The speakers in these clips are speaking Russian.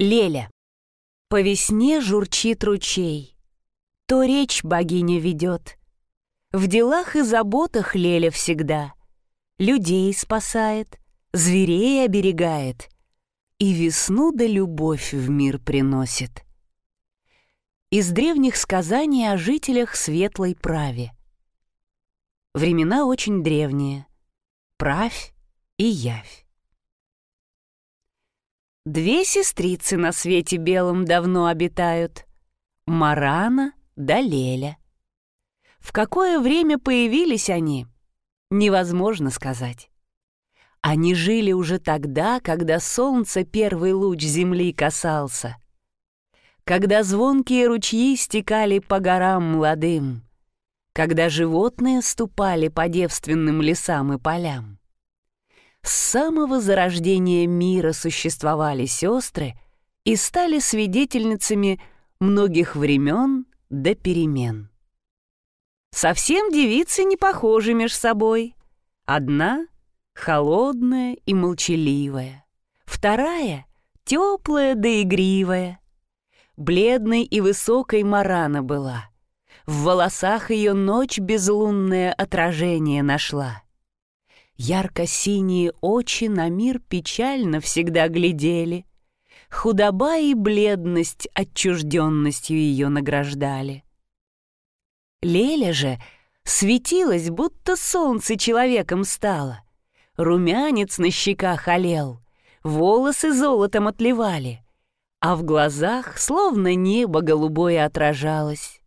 Леля. По весне журчит ручей, То речь богиня ведет. В делах и заботах Леля всегда Людей спасает, зверей оберегает И весну да любовь в мир приносит. Из древних сказаний о жителях светлой праве. Времена очень древние. Правь и явь. Две сестрицы на свете белом давно обитают. Марана да Леля. В какое время появились они, невозможно сказать. Они жили уже тогда, когда солнце первый луч земли касался, когда звонкие ручьи стекали по горам молодым, когда животные ступали по девственным лесам и полям. С самого зарождения мира существовали сестры и стали свидетельницами многих времен до перемен. Совсем девицы не похожи меж собой. Одна — холодная и молчаливая, вторая — теплая да игривая. Бледной и высокой Марана была. В волосах ее ночь безлунное отражение нашла — Ярко-синие очи на мир печально всегда глядели. Худоба и бледность отчужденностью ее награждали. Леля же светилась, будто солнце человеком стало. Румянец на щеках олел, волосы золотом отливали, а в глазах словно небо голубое отражалось.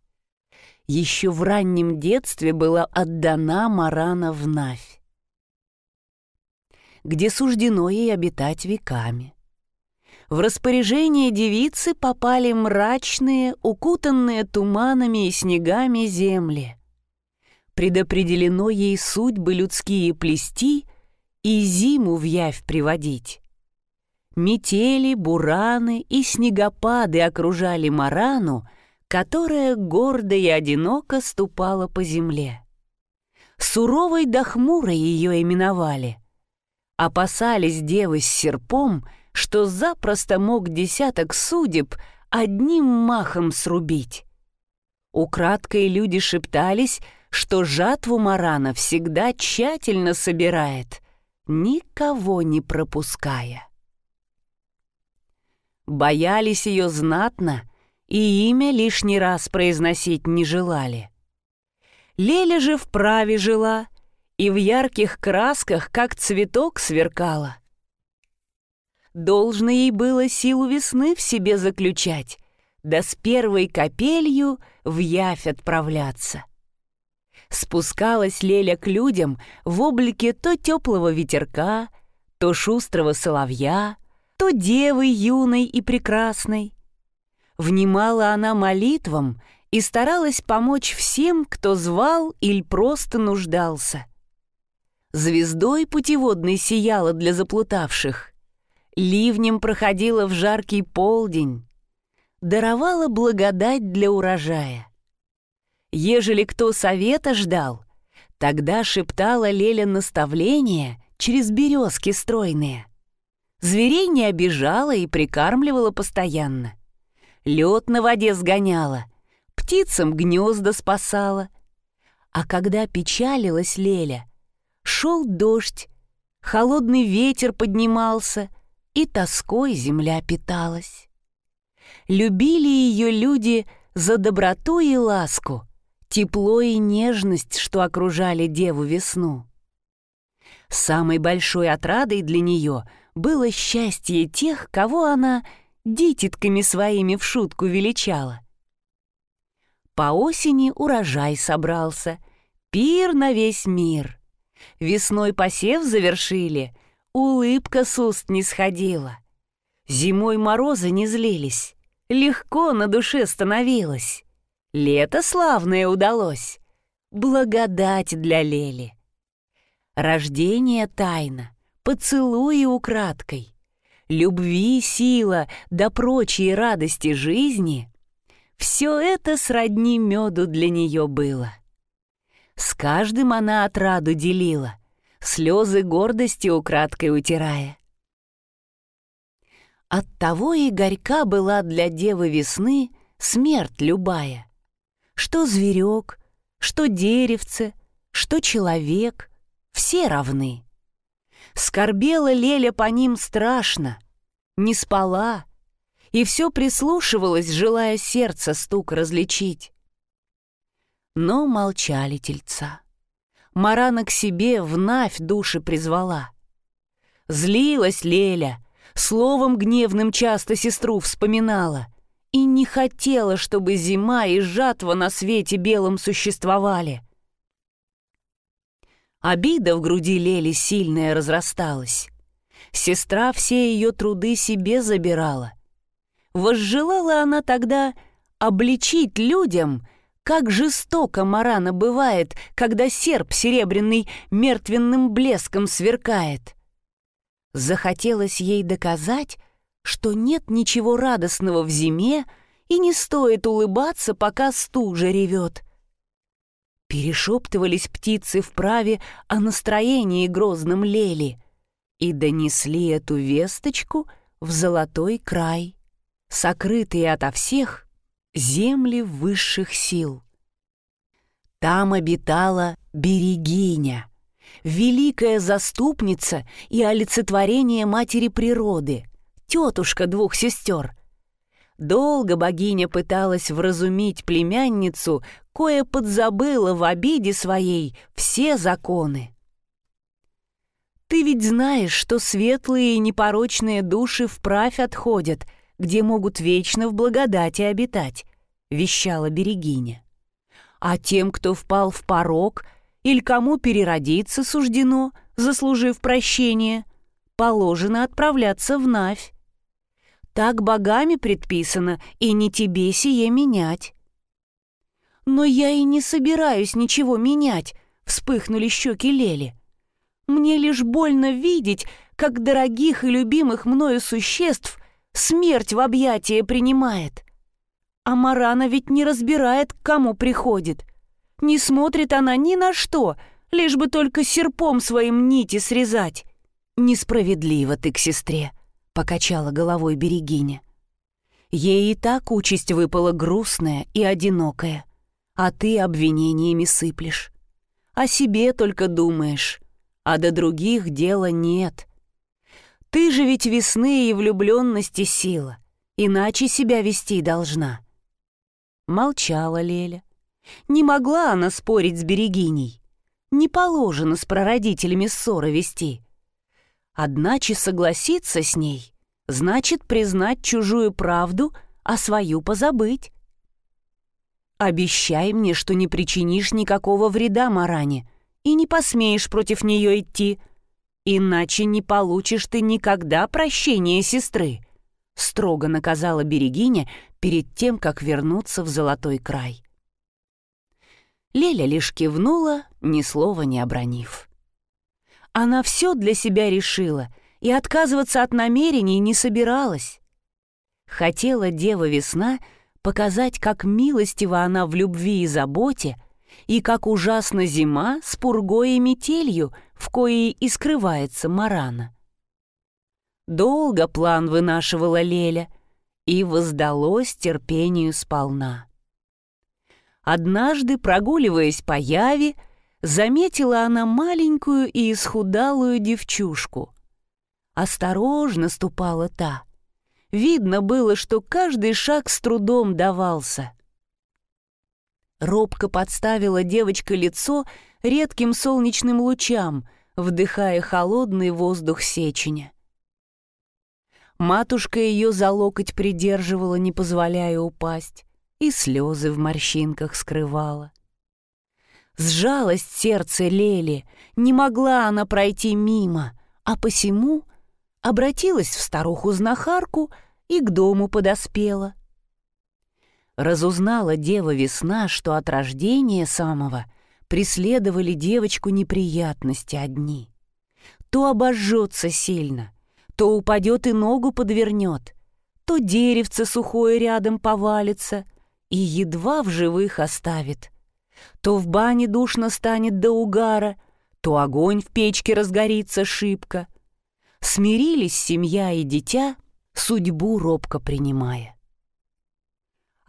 Еще в раннем детстве была отдана Марана в Навь где суждено ей обитать веками. В распоряжение девицы попали мрачные, укутанные туманами и снегами земли. Предопределено ей судьбы людские плести и зиму в явь приводить. Метели, бураны и снегопады окружали Марану, которая гордо и одиноко ступала по земле. Суровой да хмурой ее именовали, Опасались девы с серпом, что запросто мог десяток судеб одним махом срубить. Украдкой люди шептались, что жатву Марана всегда тщательно собирает, никого не пропуская. Боялись ее знатно и имя лишний раз произносить не желали. Леля же вправе жила и в ярких красках, как цветок, сверкала. Должно ей было силу весны в себе заключать, да с первой капелью в явь отправляться. Спускалась Леля к людям в облике то теплого ветерка, то шустрого соловья, то девы юной и прекрасной. Внимала она молитвам и старалась помочь всем, кто звал или просто нуждался звездой путеводной сияла для заплутавших, ливнем проходила в жаркий полдень, даровала благодать для урожая. Ежели кто совета ждал, тогда шептала Леля наставления через березки стройные. Зверей не обижала и прикармливала постоянно. Лед на воде сгоняла, птицам гнезда спасала. А когда печалилась Леля — Шел дождь, холодный ветер поднимался, и тоской земля питалась. Любили ее люди за доброту и ласку, тепло и нежность, что окружали деву весну. Самой большой отрадой для нее было счастье тех, кого она дитятками своими в шутку величала. По осени урожай собрался, пир на весь мир — Весной посев завершили, улыбка с уст не сходила. Зимой морозы не злились, легко на душе становилось. Лето славное удалось, благодать для Лели. Рождение тайна, поцелуи украдкой, любви сила да прочие радости жизни — все это сродни меду для нее было. С каждым она отраду делила, слезы гордости украдкой утирая. Оттого и горька была для девы весны смерть любая. Что зверек, что деревце, что человек, все равны. Скорбела Леля по ним страшно, не спала, и все прислушивалась, желая сердце стук различить. Но молчали тельца. Марана к себе вновь души призвала. Злилась Леля, словом гневным часто сестру вспоминала и не хотела, чтобы зима и жатва на свете белом существовали. Обида в груди Лели сильная разрасталась. Сестра все ее труды себе забирала. Возжелала она тогда обличить людям — как жестоко Марана бывает, когда серп серебряный мертвенным блеском сверкает. Захотелось ей доказать, что нет ничего радостного в зиме и не стоит улыбаться, пока стужа ревет. Перешептывались птицы вправе о настроении грозном лели и донесли эту весточку в золотой край, сокрытые ото всех земли высших сил. Там обитала Берегиня, великая заступница и олицетворение матери природы, тетушка двух сестер. Долго богиня пыталась вразумить племянницу, кое подзабыла в обиде своей все законы. Ты ведь знаешь, что светлые и непорочные души вправь отходят — где могут вечно в благодати обитать», — вещала Берегиня. «А тем, кто впал в порог или кому переродиться суждено, заслужив прощение, положено отправляться в Навь. Так богами предписано, и не тебе сие менять». «Но я и не собираюсь ничего менять», — вспыхнули щеки Лели. «Мне лишь больно видеть, как дорогих и любимых мною существ смерть в объятия принимает. А Марана ведь не разбирает, к кому приходит. Не смотрит она ни на что, лишь бы только серпом своим нити срезать. «Несправедливо ты к сестре», — покачала головой Берегиня. Ей и так участь выпала грустная и одинокая, а ты обвинениями сыплешь. О себе только думаешь, а до других дела нет. Ты же ведь весны и влюбленности сила, иначе себя вести должна. Молчала Леля. Не могла она спорить с Берегиней. Не положено с прародителями ссоры вести. Одначе согласиться с ней значит признать чужую правду, а свою позабыть. Обещай мне, что не причинишь никакого вреда Маране и не посмеешь против нее идти, — «Иначе не получишь ты никогда прощения сестры», — строго наказала Берегиня перед тем, как вернуться в золотой край. Леля лишь кивнула, ни слова не обронив. Она все для себя решила и отказываться от намерений не собиралась. Хотела дева весна показать, как милостива она в любви и заботе, и как ужасна зима с пургой и метелью, в коей и скрывается Марана. Долго план вынашивала Леля, и воздалось терпению сполна. Однажды, прогуливаясь по Яве, заметила она маленькую и исхудалую девчушку. Осторожно ступала та. Видно было, что каждый шаг с трудом давался. Робко подставила девочка лицо редким солнечным лучам, вдыхая холодный воздух сечения. Матушка ее за локоть придерживала, не позволяя упасть, и слезы в морщинках скрывала. Сжалось сердце Лели, не могла она пройти мимо, а посему обратилась в старуху-знахарку и к дому подоспела — разузнала дева весна, что от рождения самого преследовали девочку неприятности одни. То обожжется сильно, то упадет и ногу подвернет, то деревце сухое рядом повалится и едва в живых оставит. То в бане душно станет до угара, то огонь в печке разгорится шибко. Смирились семья и дитя, судьбу робко принимая.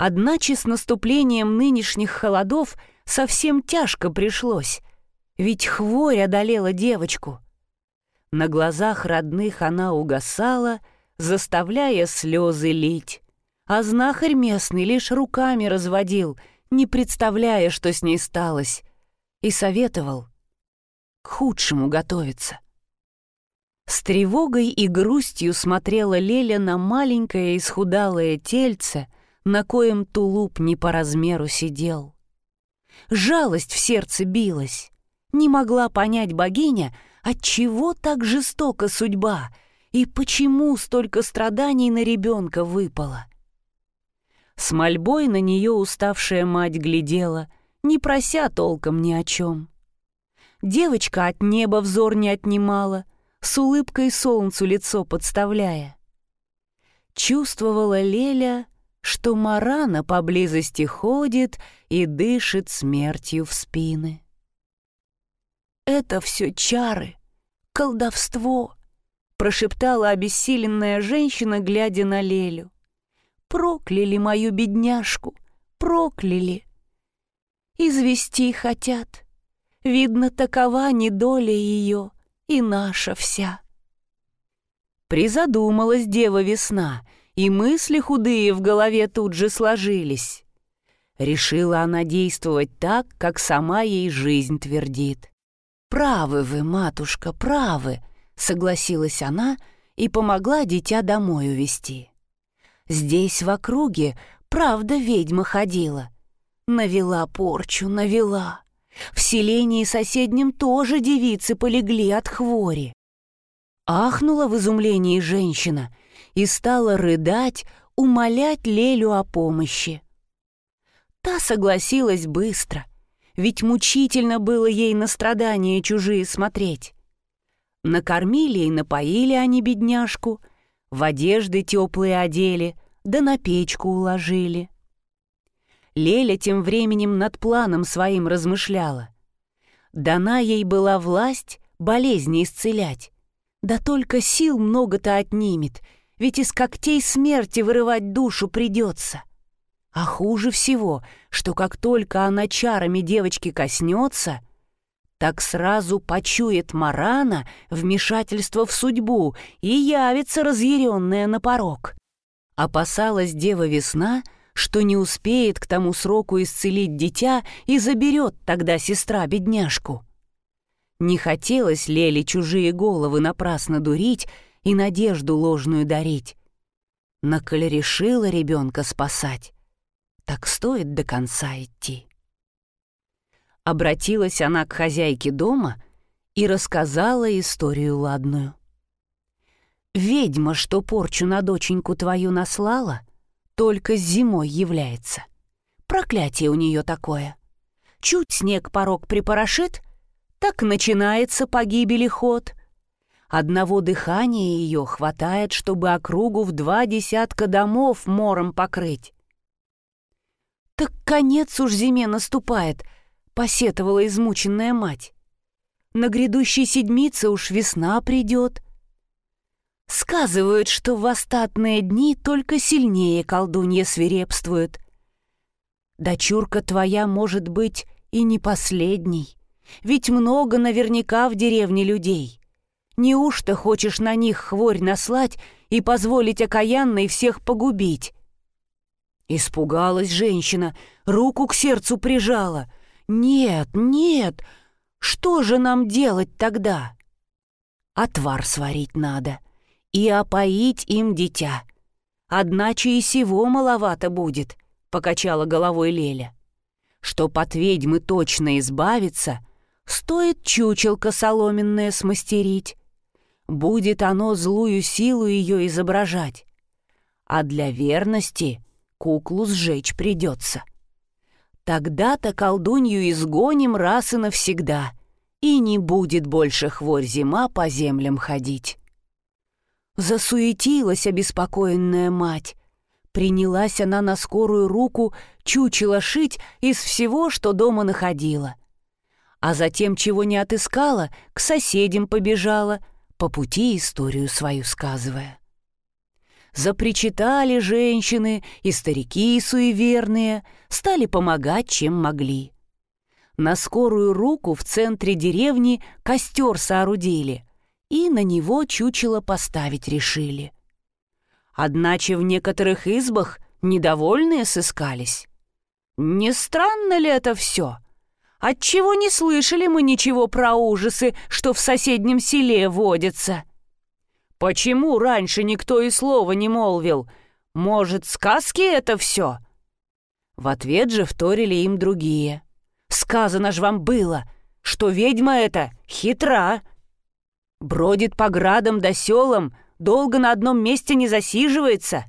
Одначе с наступлением нынешних холодов совсем тяжко пришлось, ведь хворь одолела девочку. На глазах родных она угасала, заставляя слезы лить, а знахарь местный лишь руками разводил, не представляя, что с ней сталось, и советовал к худшему готовиться. С тревогой и грустью смотрела Леля на маленькое исхудалое тельце, на коем тулуп не по размеру сидел. Жалость в сердце билась. Не могла понять богиня, отчего так жестока судьба и почему столько страданий на ребенка выпало. С мольбой на нее уставшая мать глядела, не прося толком ни о чем. Девочка от неба взор не отнимала, с улыбкой солнцу лицо подставляя. Чувствовала Леля, что Марана поблизости ходит и дышит смертью в спины. «Это все чары, колдовство», — прошептала обессиленная женщина, глядя на Лелю. «Прокляли мою бедняжку, прокляли. Извести хотят. Видно, такова недоля ее и наша вся». Призадумалась дева весна, и мысли худые в голове тут же сложились. Решила она действовать так, как сама ей жизнь твердит. «Правы вы, матушка, правы», — согласилась она и помогла дитя домой увести. Здесь в округе, правда, ведьма ходила. Навела порчу, навела. В селении соседнем тоже девицы полегли от хвори. Ахнула в изумлении женщина и стала рыдать, умолять Лелю о помощи. Та согласилась быстро, ведь мучительно было ей на страдания чужие смотреть. Накормили и напоили они бедняжку, в одежды теплые одели, да на печку уложили. Леля тем временем над планом своим размышляла. Дана ей была власть болезни исцелять. Да только сил много-то отнимет, ведь из когтей смерти вырывать душу придется. А хуже всего, что как только она чарами девочки коснется, так сразу почует Марана вмешательство в судьбу и явится разъяренная на порог. Опасалась дева весна, что не успеет к тому сроку исцелить дитя и заберет тогда сестра бедняжку. Не хотелось Леле чужие головы напрасно дурить и надежду ложную дарить. Но коль решила ребенка спасать, так стоит до конца идти. Обратилась она к хозяйке дома и рассказала историю ладную. «Ведьма, что порчу на доченьку твою наслала, только зимой является. Проклятие у нее такое. Чуть снег порог припорошит, так начинается погибели ход. Одного дыхания ее хватает, чтобы округу в два десятка домов мором покрыть. «Так конец уж зиме наступает», — посетовала измученная мать. «На грядущей седмице уж весна придет». Сказывают, что в остатные дни только сильнее колдунья свирепствует. Дочурка твоя может быть и не последней, ведь много наверняка в деревне людей. Неужто хочешь на них хворь наслать и позволить окаянной всех погубить? Испугалась женщина, руку к сердцу прижала. «Нет, нет, что же нам делать тогда?» «Отвар сварить надо и опоить им дитя. Одначе и сего маловато будет», — покачала головой Леля. «Чтоб от ведьмы точно избавиться, стоит чучелка соломенное смастерить. Будет оно злую силу ее изображать. А для верности куклу сжечь придется. Тогда-то колдунью изгоним раз и навсегда, и не будет больше хворь зима по землям ходить. Засуетилась обеспокоенная мать. Принялась она на скорую руку чучело шить из всего, что дома находила. А затем, чего не отыскала, к соседям побежала, по пути историю свою сказывая. запричитали женщины и старики суеверные, стали помогать, чем могли. На скорую руку в центре деревни костер соорудили и на него чучело поставить решили. Одначе в некоторых избах недовольные сыскались. Не странно ли это все? Отчего не слышали мы ничего про ужасы, что в соседнем селе водятся? Почему раньше никто и слова не молвил? Может, сказки это все? В ответ же вторили им другие. Сказано ж вам было, что ведьма эта хитра. Бродит по градам да селам, долго на одном месте не засиживается.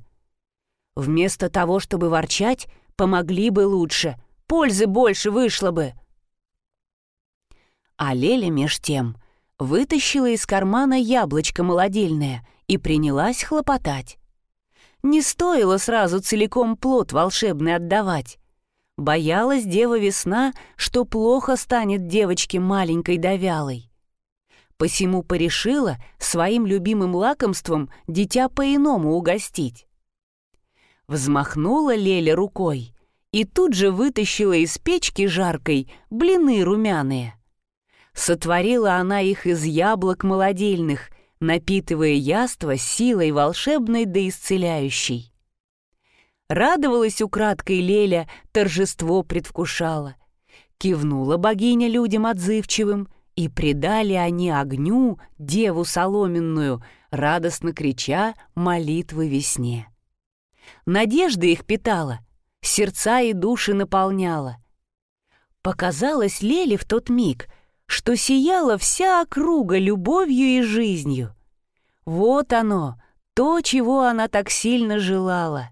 Вместо того, чтобы ворчать, помогли бы лучше, пользы больше вышло бы. А Леля меж тем вытащила из кармана яблочко молодильное и принялась хлопотать. Не стоило сразу целиком плод волшебный отдавать. Боялась дева весна, что плохо станет девочке маленькой да вялой. Посему порешила своим любимым лакомством дитя по-иному угостить. Взмахнула Леля рукой и тут же вытащила из печки жаркой блины румяные. Сотворила она их из яблок молодильных, напитывая яство силой волшебной да исцеляющей. Радовалась украдкой Леля, торжество предвкушала. Кивнула богиня людям отзывчивым, и предали они огню деву соломенную, радостно крича молитвы весне. Надежда их питала, сердца и души наполняла. Показалось Леле в тот миг, что сияла вся округа любовью и жизнью. Вот оно, то, чего она так сильно желала.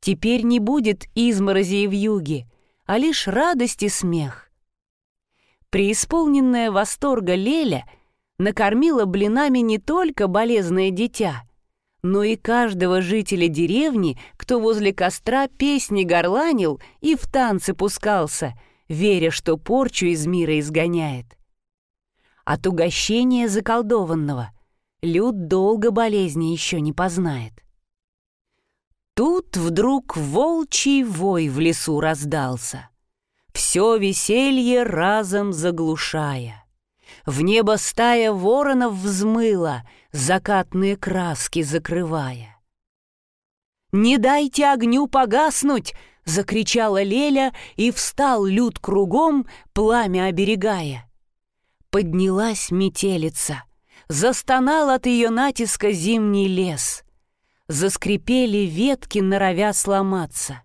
Теперь не будет изморози и вьюги, а лишь радость и смех. Преисполненная восторга Леля накормила блинами не только болезное дитя, но и каждого жителя деревни, кто возле костра песни горланил и в танцы пускался — веря, что порчу из мира изгоняет. От угощения заколдованного люд долго болезни еще не познает. Тут вдруг волчий вой в лесу раздался, все веселье разом заглушая. В небо стая воронов взмыла, закатные краски закрывая. «Не дайте огню погаснуть!» — закричала Леля, и встал люд кругом, пламя оберегая. Поднялась метелица, застонал от ее натиска зимний лес. Заскрипели ветки, норовя сломаться.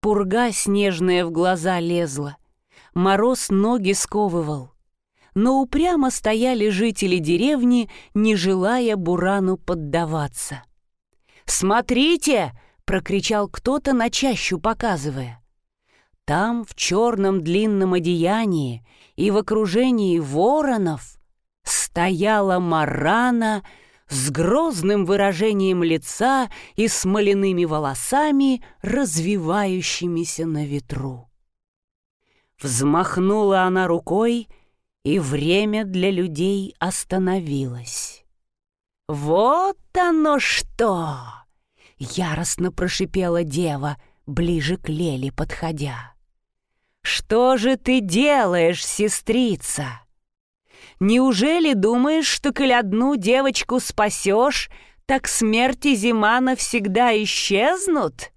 Пурга снежная в глаза лезла, мороз ноги сковывал. Но упрямо стояли жители деревни, не желая Бурану поддаваться. «Смотрите!» Прокричал кто-то на чащу показывая. Там, в черном длинном одеянии и в окружении воронов, стояла Марана с грозным выражением лица и смоляными волосами, развивающимися на ветру. Взмахнула она рукой, и время для людей остановилось. «Вот оно что!» Яростно прошипела дева, ближе к Леле подходя. «Что же ты делаешь, сестрица? Неужели думаешь, что коль одну девочку спасешь, так смерти зима навсегда исчезнут?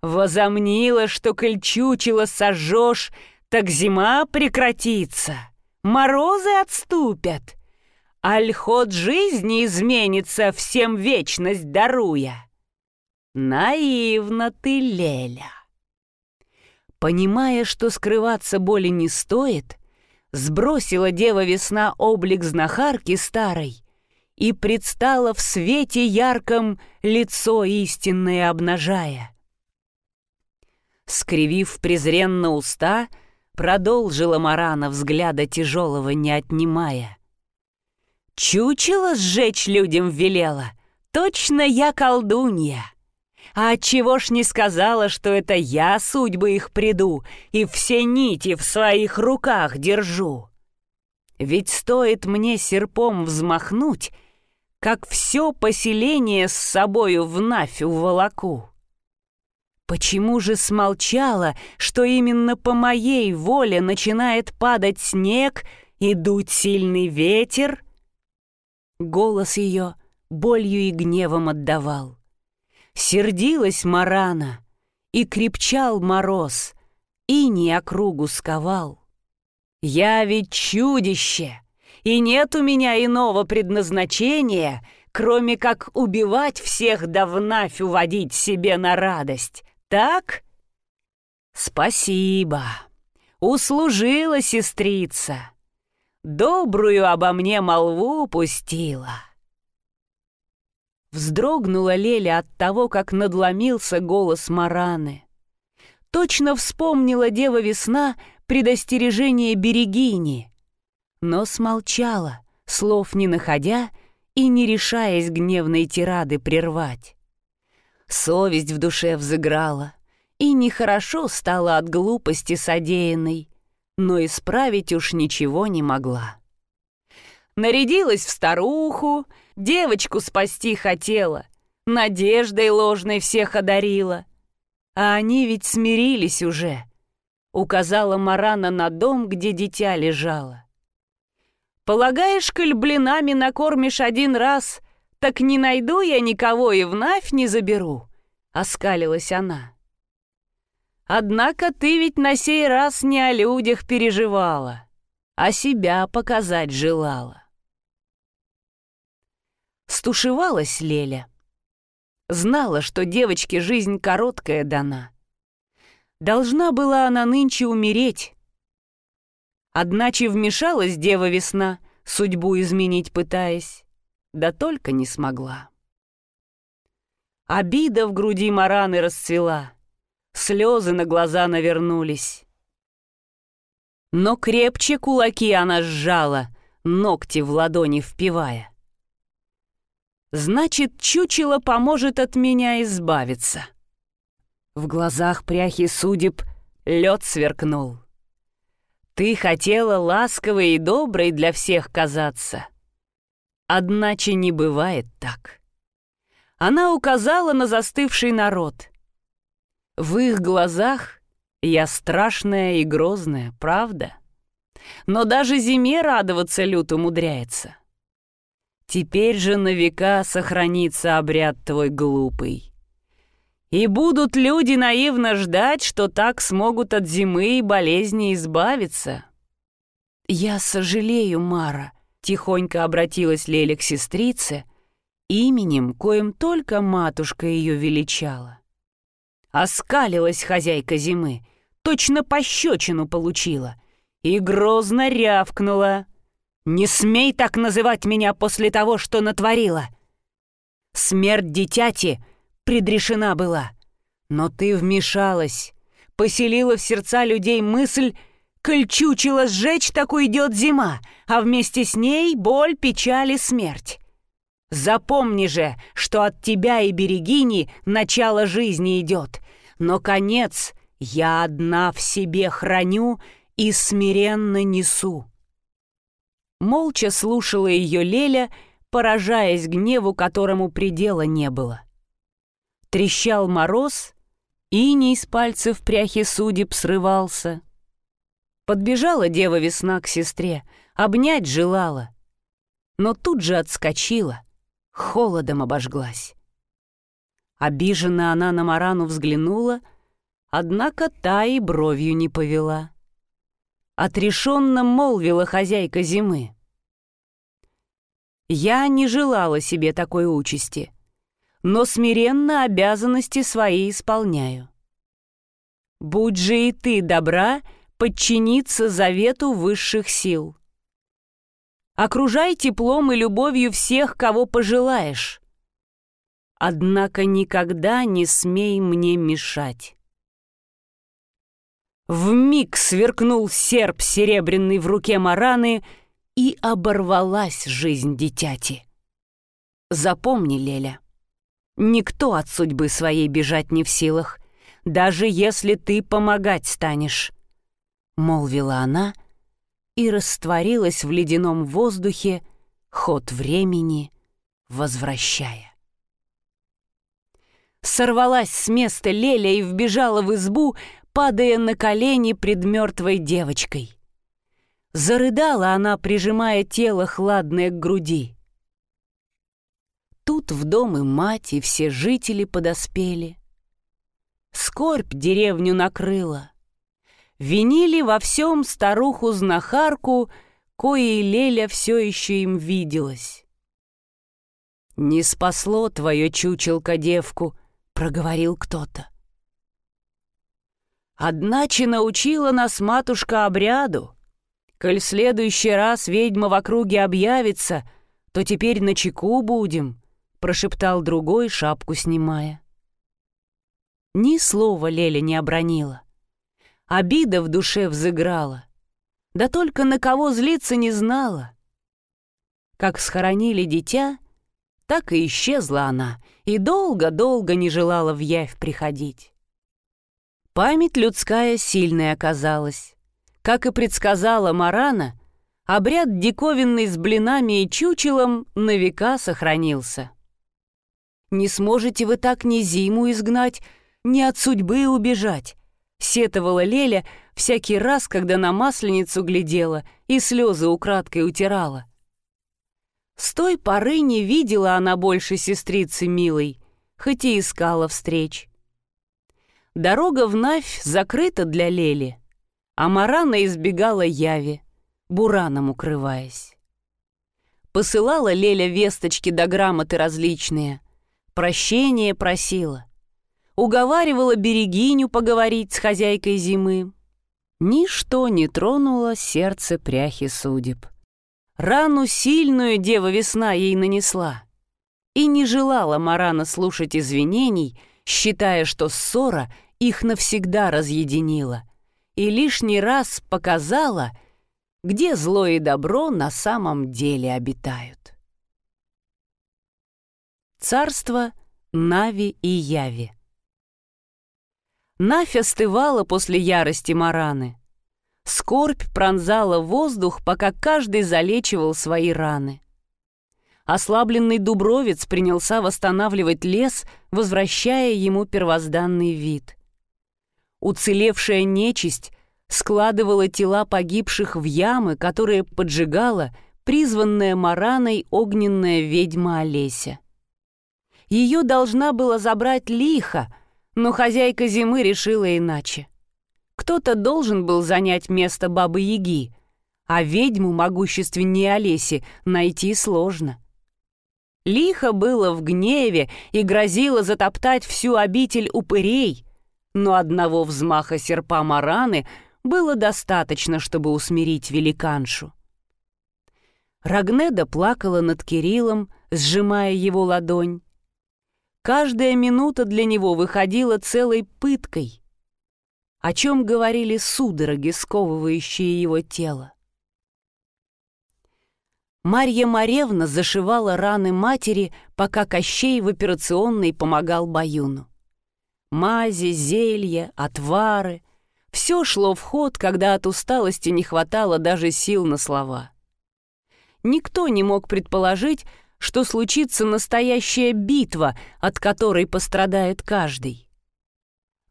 Возомнила, что коль чучело сожжешь, так зима прекратится, морозы отступят, аль ход жизни изменится, всем вечность даруя». Наивно ты, Леля. Понимая, что скрываться боли не стоит, сбросила дева весна облик знахарки старой и предстала в свете ярком лицо истинное обнажая. Скривив презренно уста, продолжила Марана взгляда тяжелого не отнимая. «Чучело сжечь людям велела, точно я колдунья!» А отчего ж не сказала, что это я судьбы их приду и все нити в своих руках держу? Ведь стоит мне серпом взмахнуть, как все поселение с собою в Нафь уволоку. Почему же смолчала, что именно по моей воле начинает падать снег и дуть сильный ветер? Голос ее болью и гневом отдавал. Сердилась Марана, и крепчал мороз, и не округу сковал. Я ведь чудище, и нет у меня иного предназначения, кроме как убивать всех да вновь уводить себе на радость, так? Спасибо, услужила сестрица, добрую обо мне молву пустила. Вздрогнула Леля от того, как надломился голос Мараны. Точно вспомнила дева весна предостережение Берегини, но смолчала, слов не находя и не решаясь гневной тирады прервать. Совесть в душе взыграла, и нехорошо стало от глупости содеянной, но исправить уж ничего не могла. Нарядилась в старуху, девочку спасти хотела, надеждой ложной всех одарила. А они ведь смирились уже. Указала Марана на дом, где дитя лежало. Полагаешь, коль блинами накормишь один раз, так не найду я никого и вновь не заберу, оскалилась она. Однако ты ведь на сей раз не о людях переживала, а себя показать желала. Стушевалась Леля. Знала, что девочке жизнь короткая дана. Должна была она нынче умереть. Одначе вмешалась дева весна, судьбу изменить пытаясь, да только не смогла. Обида в груди Мараны расцвела, слезы на глаза навернулись. Но крепче кулаки она сжала, ногти в ладони впивая. Значит, чучело поможет от меня избавиться. В глазах пряхи судеб лед сверкнул. Ты хотела ласковой и доброй для всех казаться. Одначе не бывает так. Она указала на застывший народ. В их глазах я страшная и грозная, правда? Но даже зиме радоваться лют умудряется. Теперь же на века сохранится обряд твой глупый. И будут люди наивно ждать, что так смогут от зимы и болезни избавиться. «Я сожалею, Мара», — тихонько обратилась Леля к сестрице, именем, коим только матушка ее величала. Оскалилась хозяйка зимы, точно пощечину получила и грозно рявкнула — «Не смей так называть меня после того, что натворила!» Смерть дитяти предрешена была, но ты вмешалась, поселила в сердца людей мысль, коль сжечь, так уйдет зима, а вместе с ней боль, печаль и смерть. Запомни же, что от тебя и берегини начало жизни идет, но конец я одна в себе храню и смиренно несу. Молча слушала ее Леля, поражаясь гневу, которому предела не было. Трещал мороз, иней с пальцев пряхи судеб срывался. Подбежала дева весна к сестре, обнять желала, но тут же отскочила, холодом обожглась. Обиженно она на Марану взглянула, однако та и бровью не повела отрешенно молвила хозяйка зимы. «Я не желала себе такой участи, но смиренно обязанности свои исполняю. Будь же и ты добра подчиниться завету высших сил. Окружай теплом и любовью всех, кого пожелаешь. Однако никогда не смей мне мешать. В миг сверкнул серп серебряный в руке Мараны, и оборвалась жизнь дитяти. Запомни, Леля, никто от судьбы своей бежать не в силах, даже если ты помогать станешь, — молвила она и растворилась в ледяном воздухе ход времени возвращая. Сорвалась с места Леля и вбежала в избу, падая на колени пред мертвой девочкой. Зарыдала она, прижимая тело хладное к груди. Тут в дом и мать, и все жители подоспели. Скорбь деревню накрыла. Винили во всем старуху-знахарку, коей Леля все еще им виделась. «Не спасло твое чучелка девку», — проговорил кто-то. «Одначе научила нас матушка обряду. Коль в следующий раз ведьма в округе объявится, то теперь на чеку будем», — прошептал другой, шапку снимая. Ни слова Леля не обронила. Обида в душе взыграла. Да только на кого злиться не знала. Как схоронили дитя, так и исчезла она, и долго-долго не желала в явь приходить. Память людская сильная оказалась. Как и предсказала Марана, обряд диковинный с блинами и чучелом на века сохранился. Не сможете вы так ни зиму изгнать, ни от судьбы убежать, сетовала Леля всякий раз, когда на масленицу глядела и слезы украдкой утирала. С той поры не видела она больше сестрицы милой, хоть и искала встреч. Дорога в Навь закрыта для Лели, а Марана избегала яви, бураном укрываясь. Посылала Леля весточки до да грамоты различные, прощение просила уговаривала берегиню поговорить с хозяйкой зимы. Ничто не тронуло сердце пряхи судеб. Рану сильную дева весна ей нанесла. И не желала Марана слушать извинений, считая, что ссора их навсегда разъединила, и лишний раз показала, где зло и добро на самом деле обитают. Царство Нави и Яви Нафь остывала после ярости Мараны. Скорбь пронзала воздух, пока каждый залечивал свои раны. Ослабленный дубровец принялся восстанавливать лес, возвращая ему первозданный вид. Уцелевшая нечисть складывала тела погибших в ямы, которые поджигала призванная Мараной огненная ведьма Олеся. Ее должна была забрать лихо, но хозяйка зимы решила иначе. Кто-то должен был занять место Бабы-Яги, а ведьму могущественнее Олеси найти сложно. Лихо было в гневе и грозило затоптать всю обитель упырей, но одного взмаха серпа Мараны было достаточно, чтобы усмирить великаншу. Рагнеда плакала над Кириллом, сжимая его ладонь, Каждая минута для него выходила целой пыткой. О чем говорили судороги, сковывающие его тело. Марья Маревна зашивала раны матери, пока Кощей в операционной помогал Баюну. Мази, зелья, отвары — все шло в ход, когда от усталости не хватало даже сил на слова. Никто не мог предположить, что случится настоящая битва, от которой пострадает каждый.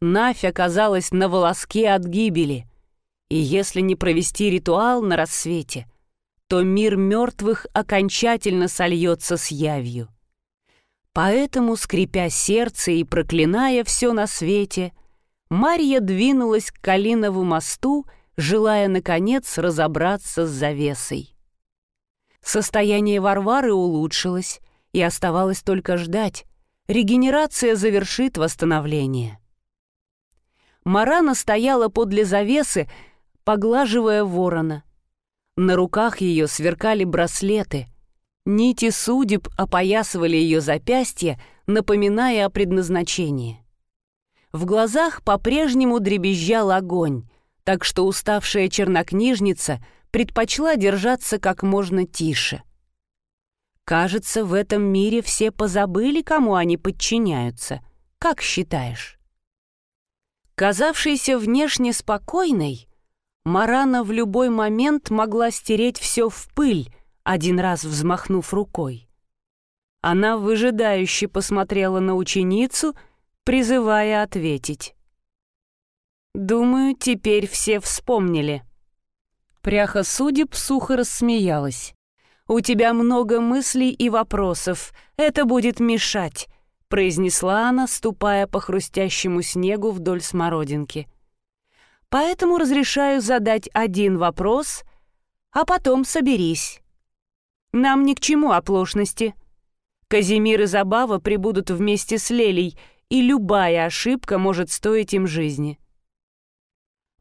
Нафь оказалась на волоске от гибели, и если не провести ритуал на рассвете, то мир мертвых окончательно сольется с явью. Поэтому, скрипя сердце и проклиная все на свете, Марья двинулась к Калинову мосту, желая, наконец, разобраться с завесой. Состояние Варвары улучшилось, и оставалось только ждать. Регенерация завершит восстановление. Марана стояла подле завесы, поглаживая ворона. На руках ее сверкали браслеты. Нити судеб опоясывали ее запястья, напоминая о предназначении. В глазах по-прежнему дребезжал огонь, так что уставшая чернокнижница — предпочла держаться как можно тише. Кажется, в этом мире все позабыли, кому они подчиняются. Как считаешь? Казавшейся внешне спокойной, Марана в любой момент могла стереть все в пыль, один раз взмахнув рукой. Она выжидающе посмотрела на ученицу, призывая ответить. «Думаю, теперь все вспомнили». Пряха судеб сухо рассмеялась. «У тебя много мыслей и вопросов. Это будет мешать», — произнесла она, ступая по хрустящему снегу вдоль смородинки. «Поэтому разрешаю задать один вопрос, а потом соберись. Нам ни к чему оплошности. Казимир и Забава прибудут вместе с Лелей, и любая ошибка может стоить им жизни».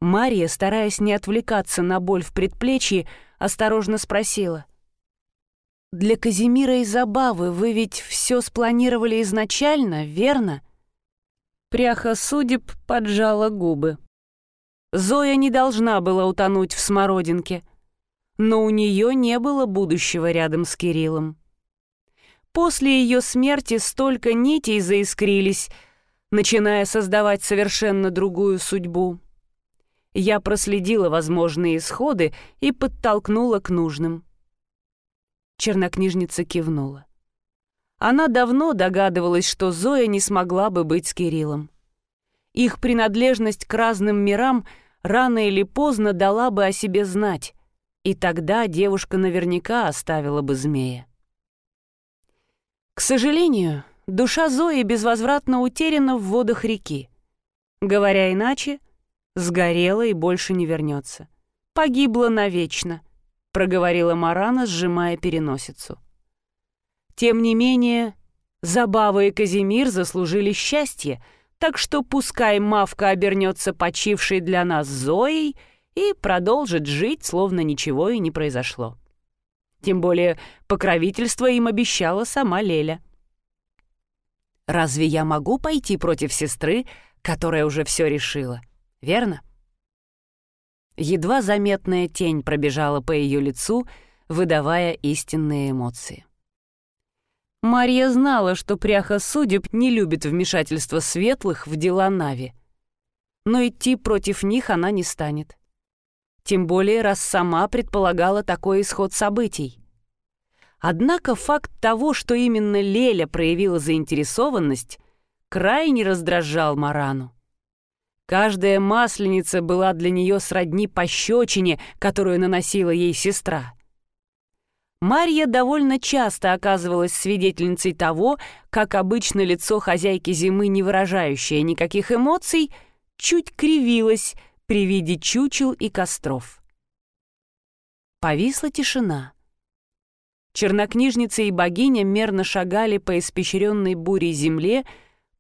Мария, стараясь не отвлекаться на боль в предплечье, осторожно спросила. «Для Казимира и Забавы вы ведь все спланировали изначально, верно?» Пряха судеб поджала губы. Зоя не должна была утонуть в смородинке, но у нее не было будущего рядом с Кириллом. После ее смерти столько нитей заискрились, начиная создавать совершенно другую судьбу. Я проследила возможные исходы и подтолкнула к нужным. Чернокнижница кивнула. Она давно догадывалась, что Зоя не смогла бы быть с Кириллом. Их принадлежность к разным мирам рано или поздно дала бы о себе знать, и тогда девушка наверняка оставила бы змея. К сожалению, душа Зои безвозвратно утеряна в водах реки. Говоря иначе, Сгорела и больше не вернется. Погибла навечно, проговорила Марана, сжимая переносицу. Тем не менее, Забава и Казимир заслужили счастье, так что пускай Мавка обернется почившей для нас Зоей и продолжит жить, словно ничего и не произошло. Тем более покровительство им обещала сама Леля. «Разве я могу пойти против сестры, которая уже все решила?» верно?» Едва заметная тень пробежала по ее лицу, выдавая истинные эмоции. Мария знала, что пряха судеб не любит вмешательства светлых в дела Нави. Но идти против них она не станет. Тем более, раз сама предполагала такой исход событий. Однако факт того, что именно Леля проявила заинтересованность, крайне раздражал Марану. Каждая масленица была для нее сродни пощечине, которую наносила ей сестра. Марья довольно часто оказывалась свидетельницей того, как обычно лицо хозяйки зимы, не выражающее никаких эмоций, чуть кривилось при виде чучел и костров. Повисла тишина. Чернокнижница и богиня мерно шагали по испещренной бурей земле,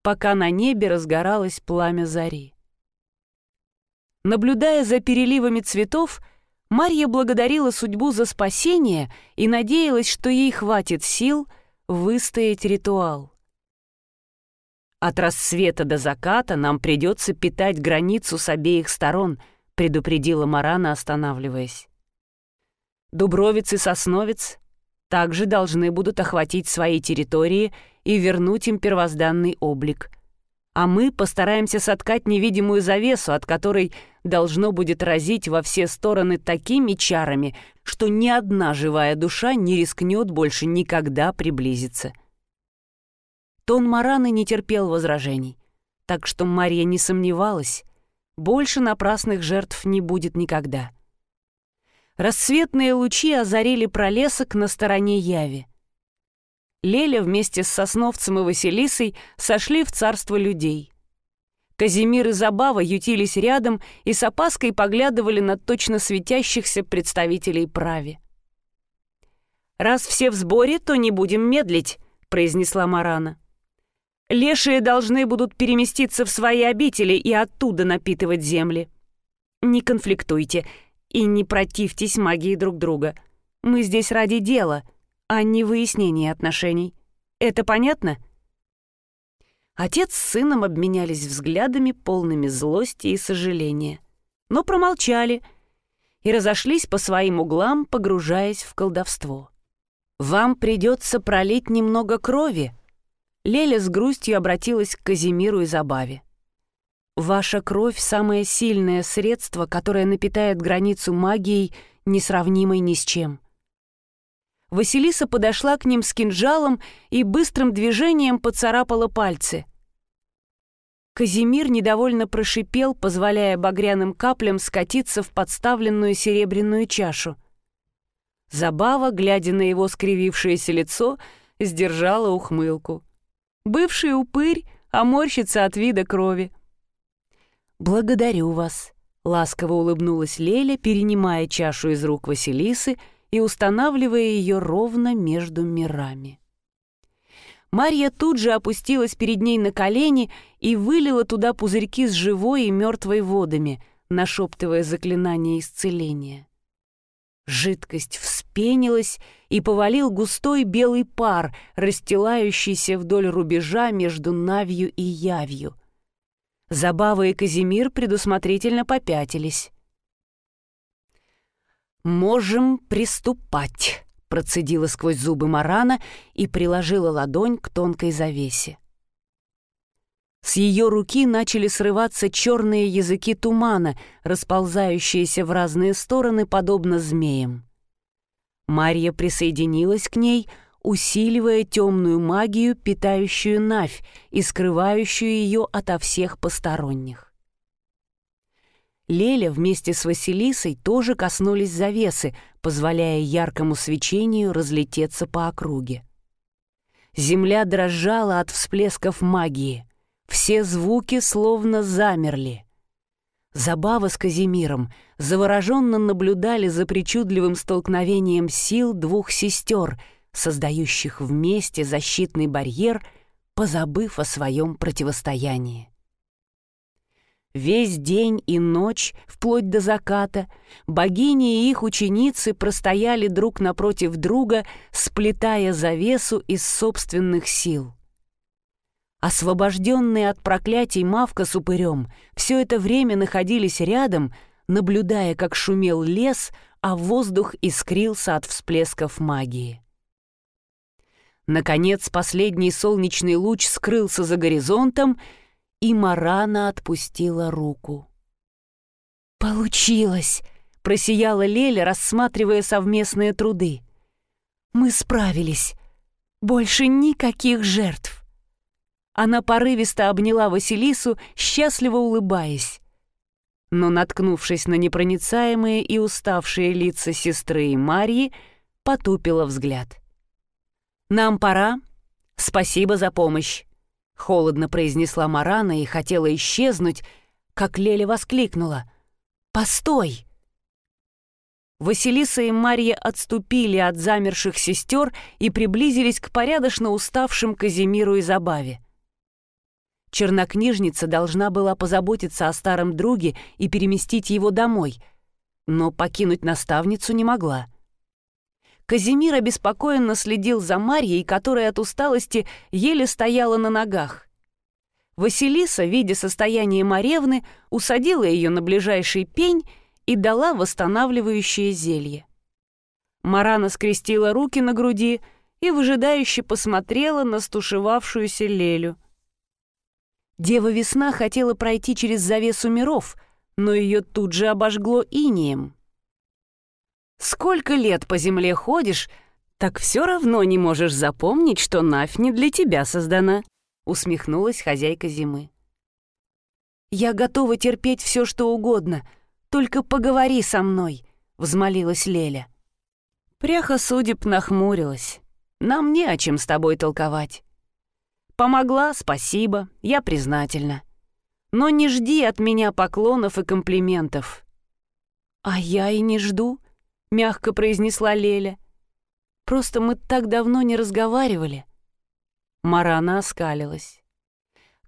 пока на небе разгоралось пламя зари. Наблюдая за переливами цветов, Марья благодарила судьбу за спасение и надеялась, что ей хватит сил выстоять ритуал. «От рассвета до заката нам придется питать границу с обеих сторон», предупредила Марана, останавливаясь. Дубровец и Сосновец также должны будут охватить свои территории и вернуть им первозданный облик а мы постараемся соткать невидимую завесу, от которой должно будет разить во все стороны такими чарами, что ни одна живая душа не рискнет больше никогда приблизиться. Тон Мараны не терпел возражений, так что Мария не сомневалась, больше напрасных жертв не будет никогда. Рассветные лучи озарили пролесок на стороне Яви — Леля вместе с Сосновцем и Василисой сошли в царство людей. Казимир и Забава ютились рядом и с опаской поглядывали на точно светящихся представителей прави. «Раз все в сборе, то не будем медлить», — произнесла Марана. «Лешие должны будут переместиться в свои обители и оттуда напитывать земли. Не конфликтуйте и не противьтесь магии друг друга. Мы здесь ради дела», — а не выяснение отношений. Это понятно?» Отец с сыном обменялись взглядами, полными злости и сожаления, но промолчали и разошлись по своим углам, погружаясь в колдовство. «Вам придется пролить немного крови», Леля с грустью обратилась к Казимиру и Забаве. «Ваша кровь — самое сильное средство, которое напитает границу магией, несравнимой ни с чем. Василиса подошла к ним с кинжалом и быстрым движением поцарапала пальцы. Казимир недовольно прошипел, позволяя багряным каплям скатиться в подставленную серебряную чашу. Забава, глядя на его скривившееся лицо, сдержала ухмылку. Бывший упырь, а от вида крови. «Благодарю вас», — ласково улыбнулась Леля, перенимая чашу из рук Василисы и устанавливая ее ровно между мирами. Марья тут же опустилась перед ней на колени и вылила туда пузырьки с живой и мертвой водами, нашептывая заклинание исцеления. Жидкость вспенилась, и повалил густой белый пар, расстилающийся вдоль рубежа между Навью и Явью — Забава и Казимир предусмотрительно попятились. «Можем приступать», — процедила сквозь зубы Марана и приложила ладонь к тонкой завесе. С ее руки начали срываться черные языки тумана, расползающиеся в разные стороны, подобно змеям. Марья присоединилась к ней — усиливая темную магию, питающую Навь и скрывающую ее ото всех посторонних. Леля вместе с Василисой тоже коснулись завесы, позволяя яркому свечению разлететься по округе. Земля дрожала от всплесков магии. Все звуки словно замерли. Забава с Казимиром завороженно наблюдали за причудливым столкновением сил двух сестер — создающих вместе защитный барьер, позабыв о своем противостоянии. Весь день и ночь, вплоть до заката, богини и их ученицы простояли друг напротив друга, сплетая завесу из собственных сил. Освобожденные от проклятий Мавка с упырем все это время находились рядом, наблюдая, как шумел лес, а воздух искрился от всплесков магии. Наконец последний солнечный луч скрылся за горизонтом, и Марана отпустила руку. «Получилось!» — просияла Леля, рассматривая совместные труды. «Мы справились. Больше никаких жертв». Она порывисто обняла Василису, счастливо улыбаясь. Но, наткнувшись на непроницаемые и уставшие лица сестры и Марьи, потупила взгляд — «Нам пора. Спасибо за помощь», — холодно произнесла Марана и хотела исчезнуть, как Леля воскликнула. «Постой!» Василиса и Марья отступили от замерших сестер и приблизились к порядочно уставшим Казимиру и Забаве. Чернокнижница должна была позаботиться о старом друге и переместить его домой, но покинуть наставницу не могла — Казимир обеспокоенно следил за Марьей, которая от усталости еле стояла на ногах. Василиса, видя состояние Маревны, усадила ее на ближайший пень и дала восстанавливающее зелье. Марана скрестила руки на груди и выжидающе посмотрела на стушевавшуюся Лелю. Дева Весна хотела пройти через завесу миров, но ее тут же обожгло инием. Сколько лет по земле ходишь, так все равно не можешь запомнить, что Навь не для тебя создана», — усмехнулась хозяйка зимы. «Я готова терпеть все, что угодно, только поговори со мной», — взмолилась Леля. Пряха судеб нахмурилась. «Нам не о чем с тобой толковать. Помогла, спасибо, я признательна. Но не жди от меня поклонов и комплиментов». «А я и не жду», — мягко произнесла Леля. «Просто мы так давно не разговаривали». Марана оскалилась.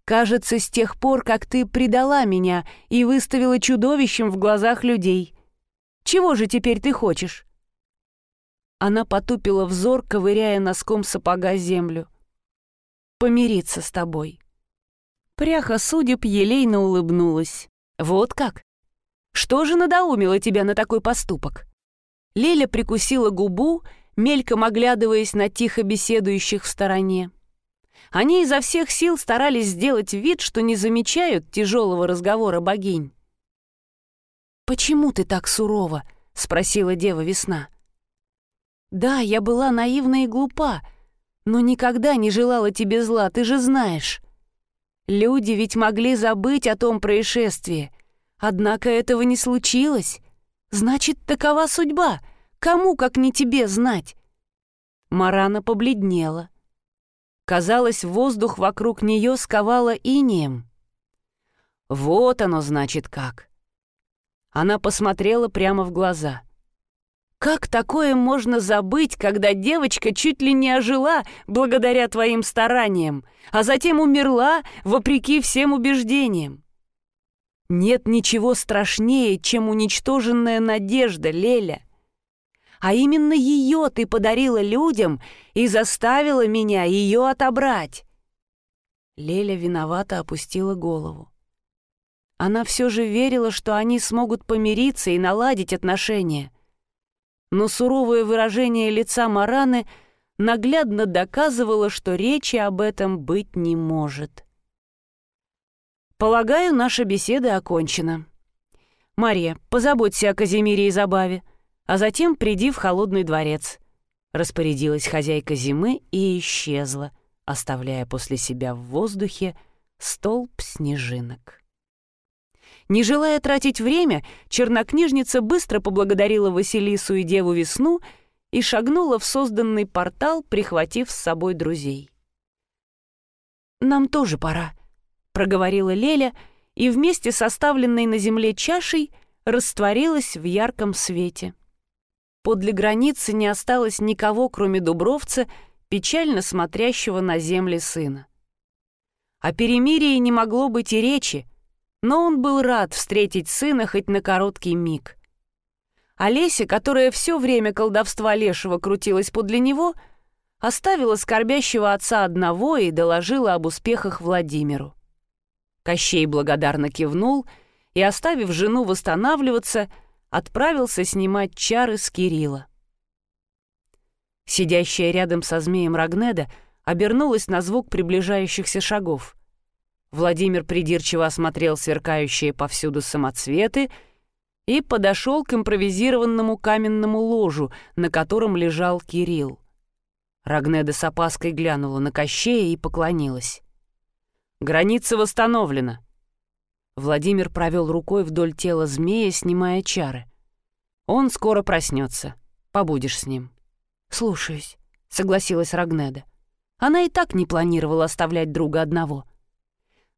«Кажется, с тех пор, как ты предала меня и выставила чудовищем в глазах людей. Чего же теперь ты хочешь?» Она потупила взор, ковыряя носком сапога землю. «Помириться с тобой». Пряха судеб елейно улыбнулась. «Вот как? Что же надоумило тебя на такой поступок?» Леля прикусила губу, мельком оглядываясь на тихо беседующих в стороне. Они изо всех сил старались сделать вид, что не замечают тяжелого разговора богинь. «Почему ты так сурова?» — спросила Дева Весна. Да, я была наивна и глупа, но никогда не желала тебе зла, ты же знаешь. Люди ведь могли забыть о том происшествии, однако этого не случилось. Значит, такова судьба. Кому, как не тебе, знать? Марана побледнела. Казалось, воздух вокруг нее сковало инеем. Вот оно, значит, как. Она посмотрела прямо в глаза. Как такое можно забыть, когда девочка чуть ли не ожила благодаря твоим стараниям, а затем умерла вопреки всем убеждениям? Нет ничего страшнее, чем уничтоженная надежда, Леля. А именно ее ты подарила людям и заставила меня ее отобрать. Леля виновато опустила голову. Она все же верила, что они смогут помириться и наладить отношения. Но суровое выражение лица Мараны наглядно доказывало, что речи об этом быть не может. «Полагаю, наша беседа окончена. Мария, позаботься о Казимире и Забаве, а затем приди в холодный дворец», — распорядилась хозяйка зимы и исчезла, оставляя после себя в воздухе столб снежинок. Не желая тратить время, чернокнижница быстро поблагодарила Василису и Деву Весну и шагнула в созданный портал, прихватив с собой друзей. «Нам тоже пора», — проговорила Леля, и вместе с оставленной на земле чашей растворилась в ярком свете. Подле границы не осталось никого, кроме Дубровца, печально смотрящего на земли сына. О перемирии не могло быть и речи, но он был рад встретить сына хоть на короткий миг. Олеся, которая все время колдовства Лешего крутилась подле него, оставила скорбящего отца одного и доложила об успехах Владимиру. Кощей благодарно кивнул и, оставив жену восстанавливаться, отправился снимать чары с Кирилла. Сидящая рядом со змеем Рагнеда обернулась на звук приближающихся шагов. Владимир придирчиво осмотрел сверкающие повсюду самоцветы и подошел к импровизированному каменному ложу, на котором лежал Кирилл. Рагнеда с опаской глянула на Кощея и поклонилась. «Граница восстановлена». Владимир провел рукой вдоль тела змея, снимая чары. «Он скоро проснется. Побудешь с ним». «Слушаюсь», — согласилась Рагнеда. Она и так не планировала оставлять друга одного —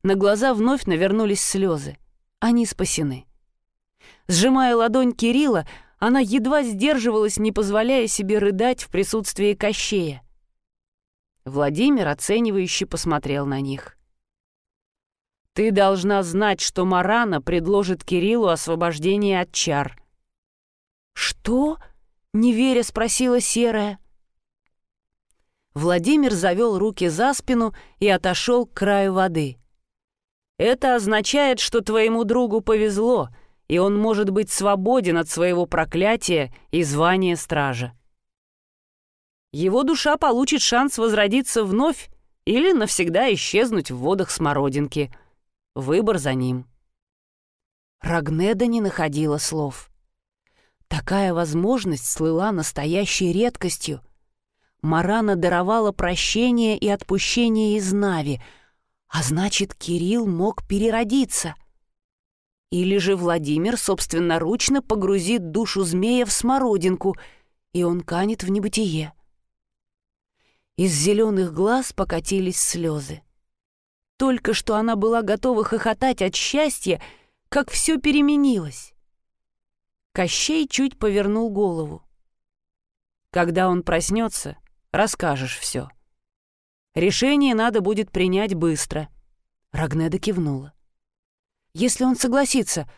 на глаза вновь навернулись слезы. Они спасены. Сжимая ладонь Кирилла, она едва сдерживалась, не позволяя себе рыдать в присутствии Кощея. Владимир оценивающе посмотрел на них. «Ты должна знать, что Марана предложит Кириллу освобождение от чар». «Что?» — неверя спросила Серая. Владимир завел руки за спину и отошел к краю воды. Это означает, что твоему другу повезло, и он может быть свободен от своего проклятия и звания стража. Его душа получит шанс возродиться вновь или навсегда исчезнуть в водах смородинки. Выбор за ним. Рагнеда не находила слов. Такая возможность слыла настоящей редкостью. Марана даровала прощение и отпущение из Нави — а значит, Кирилл мог переродиться. Или же Владимир собственноручно погрузит душу змея в смородинку, и он канет в небытие. Из зеленых глаз покатились слезы. Только что она была готова хохотать от счастья, как все переменилось. Кощей чуть повернул голову. «Когда он проснется, расскажешь все». Решение надо будет принять быстро». Рагнеда кивнула. «Если он согласится,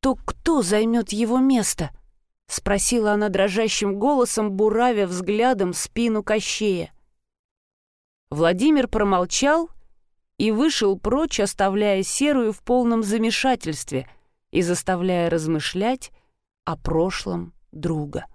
то кто займет его место?» — спросила она дрожащим голосом, буравя взглядом спину Кощея. Владимир промолчал и вышел прочь, оставляя Серую в полном замешательстве и заставляя размышлять о прошлом друга.